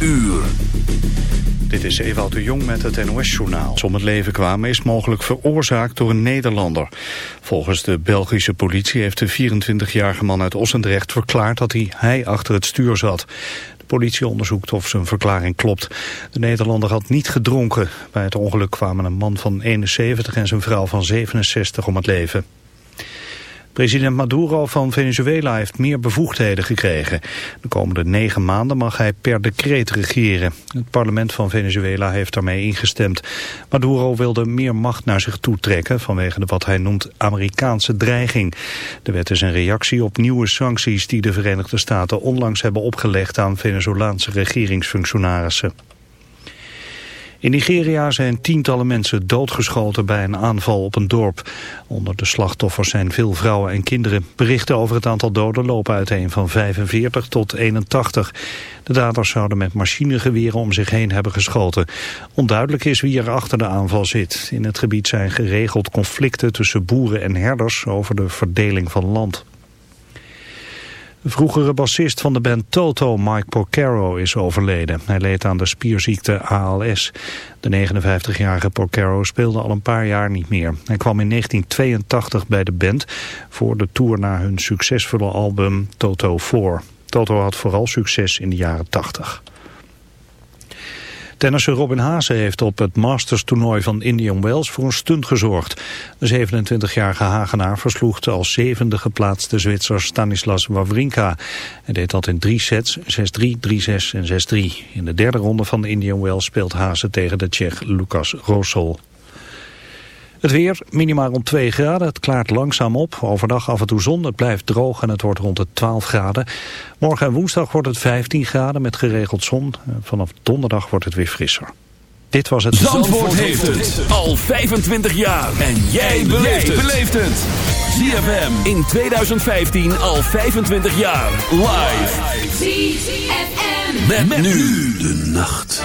uur. Dit is Ewout de Jong met het NOS-journaal. Om het leven kwamen is mogelijk veroorzaakt door een Nederlander. Volgens de Belgische politie heeft de 24-jarige man uit Ossendrecht verklaard dat hij, hij achter het stuur zat. De politie onderzoekt of zijn verklaring klopt. De Nederlander had niet gedronken. Bij het ongeluk kwamen een man van 71 en zijn vrouw van 67 om het leven. President Maduro van Venezuela heeft meer bevoegdheden gekregen. De komende negen maanden mag hij per decreet regeren. Het parlement van Venezuela heeft daarmee ingestemd. Maduro wilde meer macht naar zich toe trekken vanwege de wat hij noemt Amerikaanse dreiging. De wet is een reactie op nieuwe sancties die de Verenigde Staten onlangs hebben opgelegd aan Venezolaanse regeringsfunctionarissen. In Nigeria zijn tientallen mensen doodgeschoten bij een aanval op een dorp. Onder de slachtoffers zijn veel vrouwen en kinderen. Berichten over het aantal doden lopen uiteen van 45 tot 81. De daders zouden met machinegeweren om zich heen hebben geschoten. Onduidelijk is wie er achter de aanval zit. In het gebied zijn geregeld conflicten tussen boeren en herders over de verdeling van land. Vroegere bassist van de band Toto, Mike Porcaro, is overleden. Hij leed aan de spierziekte ALS. De 59-jarige Porcaro speelde al een paar jaar niet meer. Hij kwam in 1982 bij de band voor de tour naar hun succesvolle album Toto 4. Toto had vooral succes in de jaren 80. Tennisser Robin Haase heeft op het Masters toernooi van Indian Wells voor een stunt gezorgd. De 27-jarige Hagenaar versloeg de als zevende geplaatste Zwitser Stanislas Wawrinka. Hij deed dat in drie sets, 6-3, 3-6 en 6-3. In de derde ronde van Indian Wells speelt Haase tegen de Tsjech Lucas Rosol. Het weer, minimaal rond 2 graden. Het klaart langzaam op. Overdag af en toe zon. Het blijft droog en het wordt rond de 12 graden. Morgen en woensdag wordt het 15 graden met geregeld zon. Vanaf donderdag wordt het weer frisser. Dit was het... Zandvoort, heeft het al 25 jaar. En jij beleeft het. ZFM in 2015 al 25 jaar. Live. ZFM. met nu de nacht.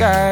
sky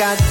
got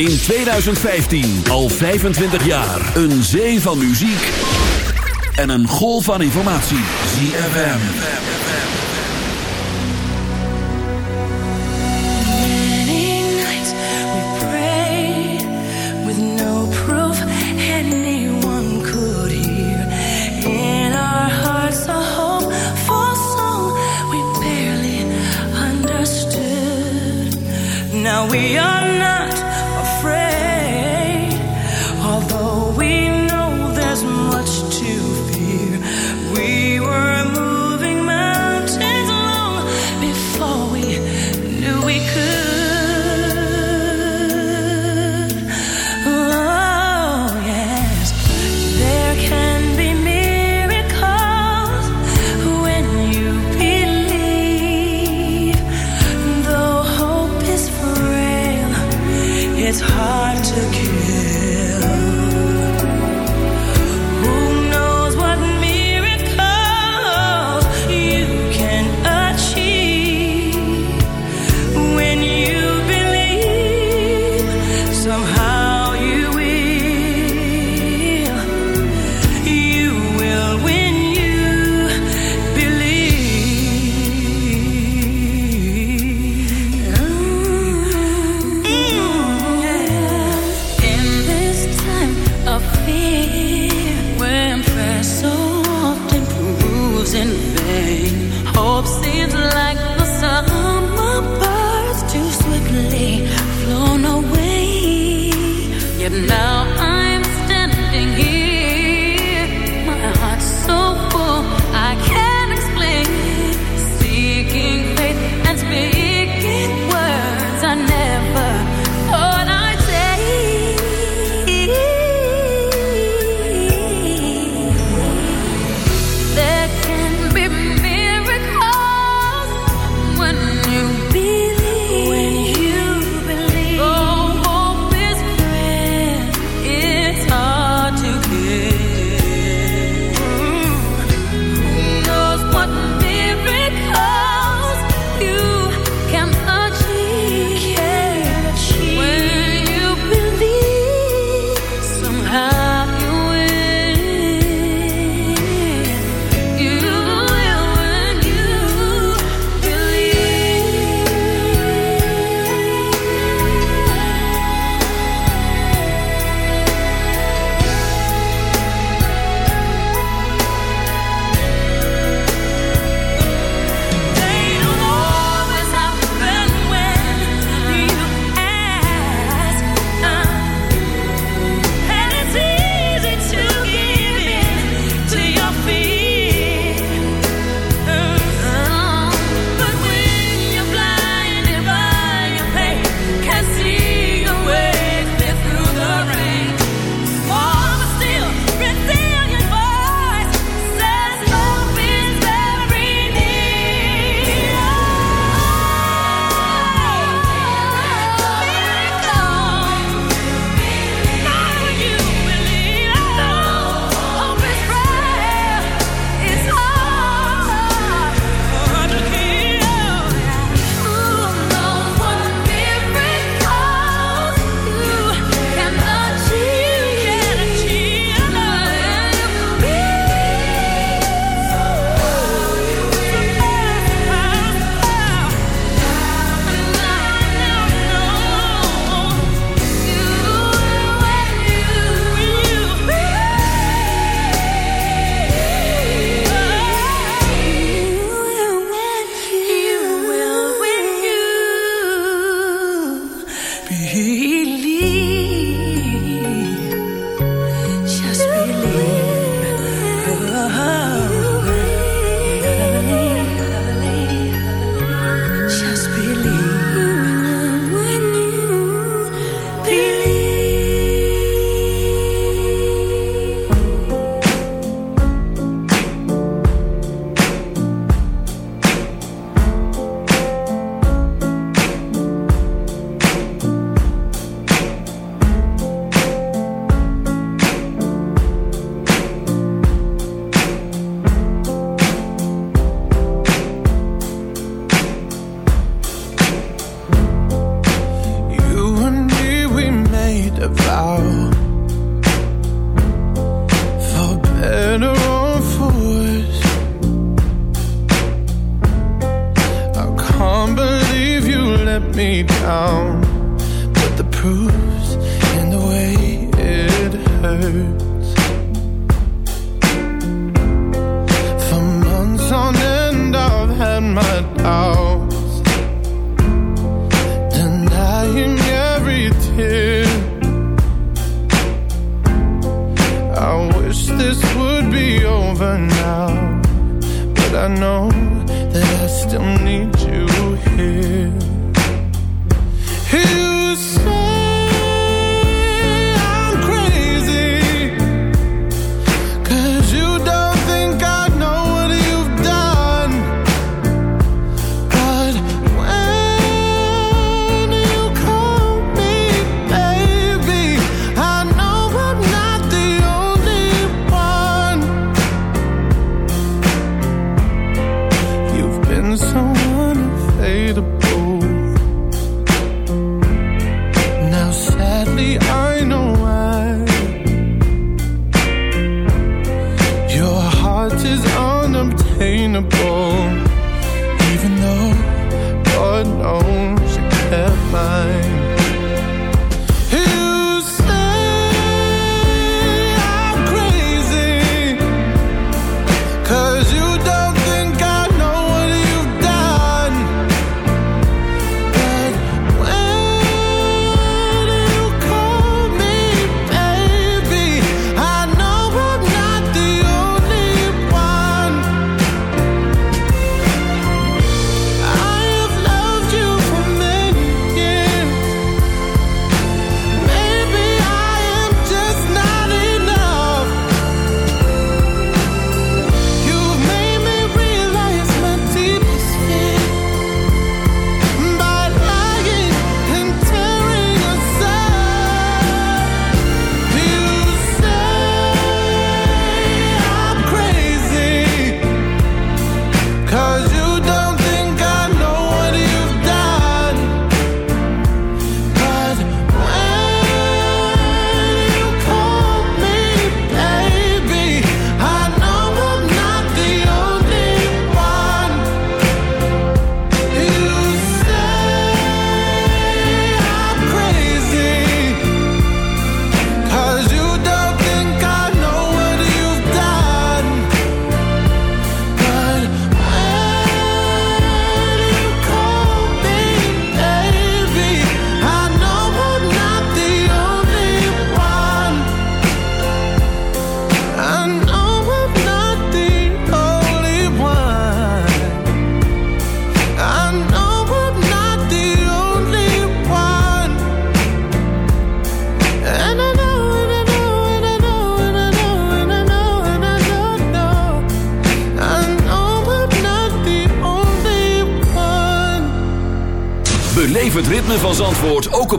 In 2015, al 25 jaar, een zee van muziek en een golf van informatie. ZFM. Many nights we pray with no proof anyone could hear. In our hearts a hopeful song we barely understood. Now we are now.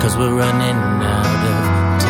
Cause we're running out of time.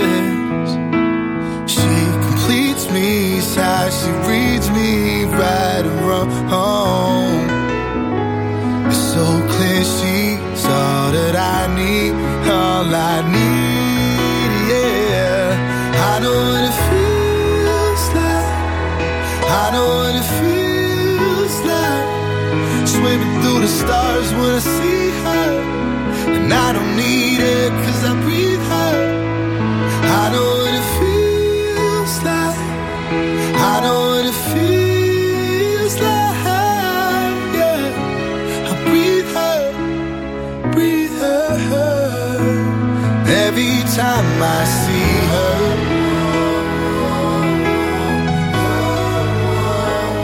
She reads me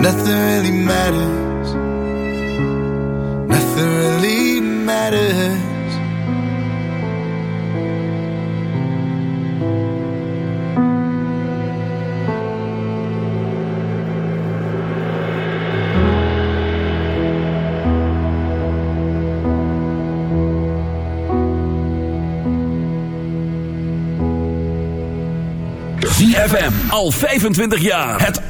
nothing really matters. Nothing really matters. ZFM. Al 25 jaar. Het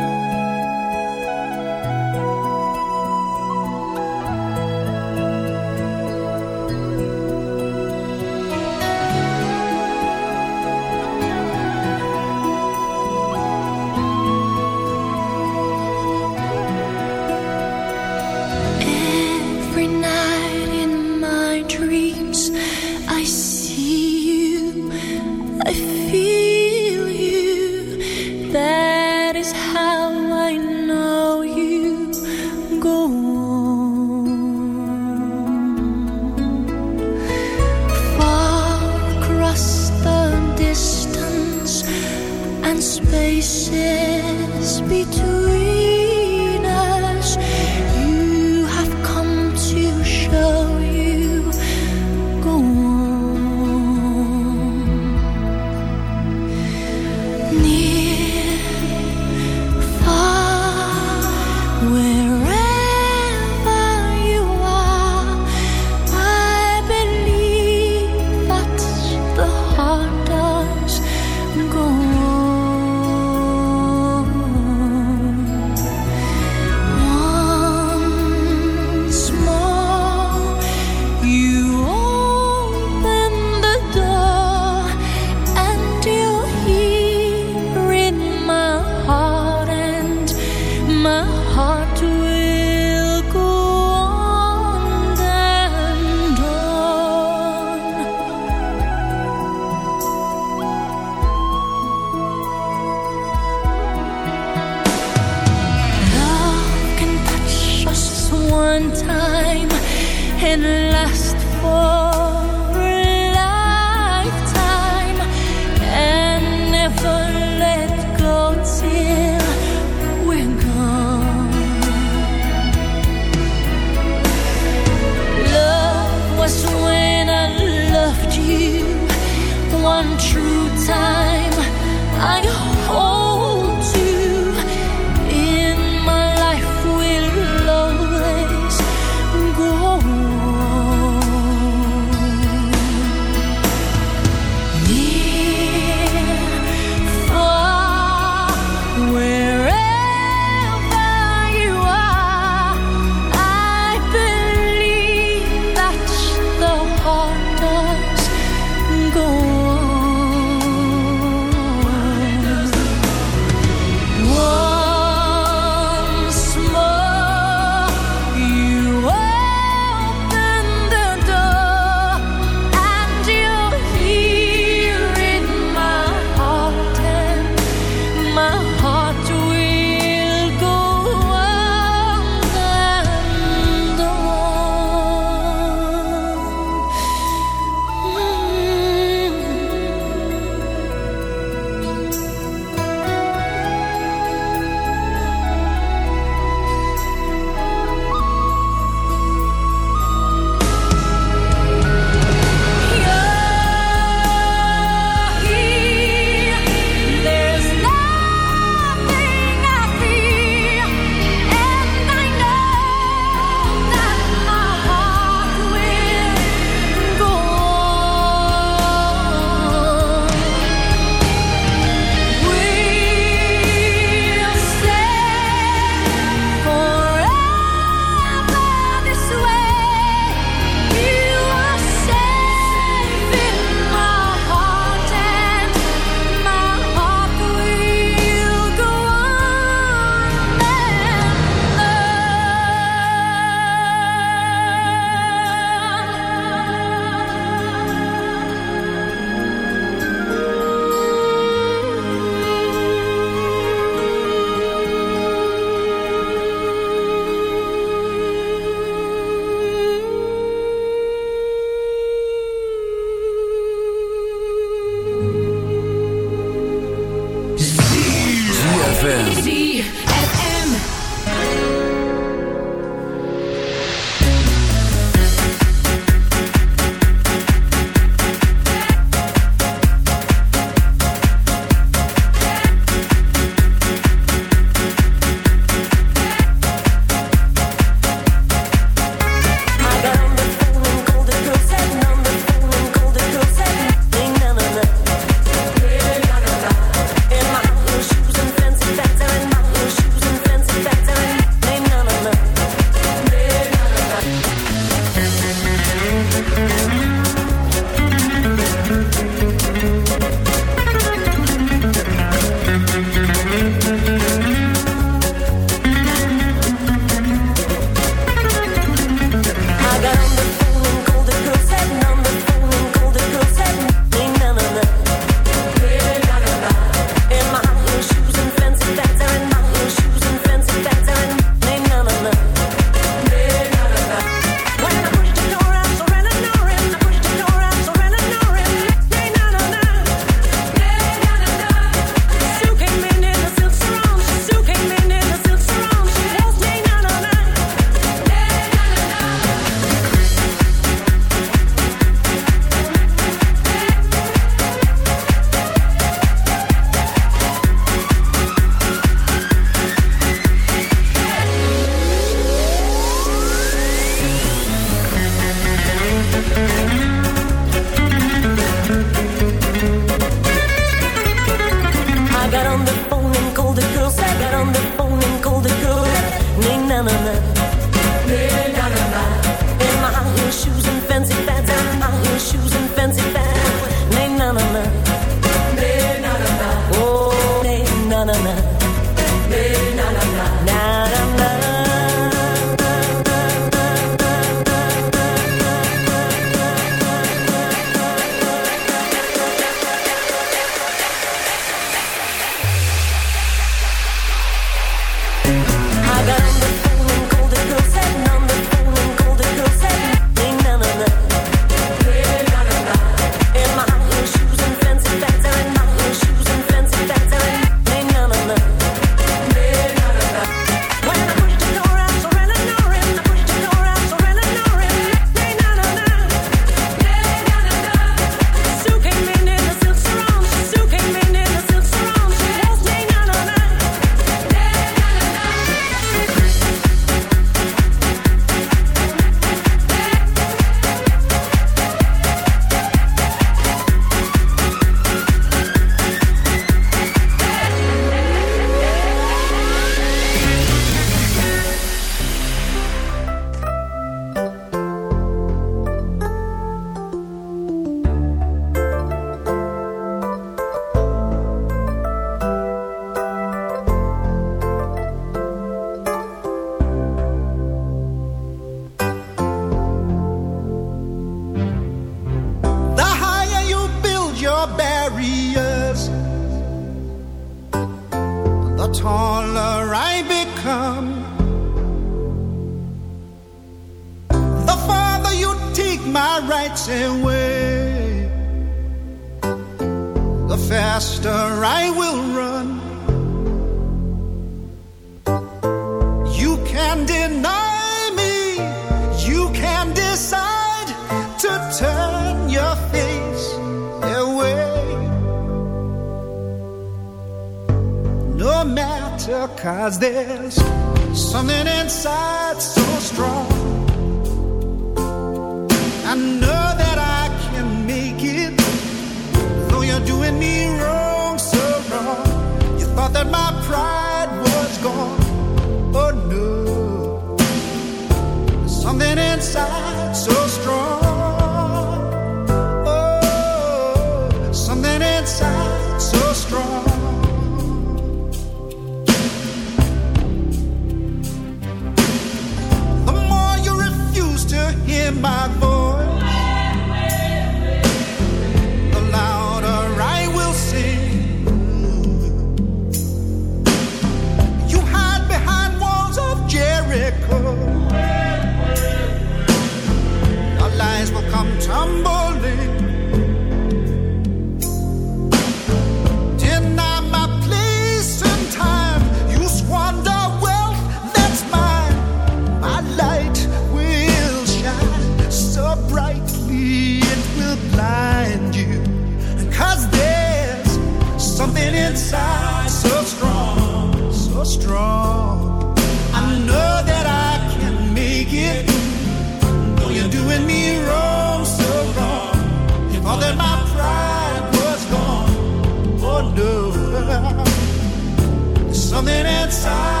something inside.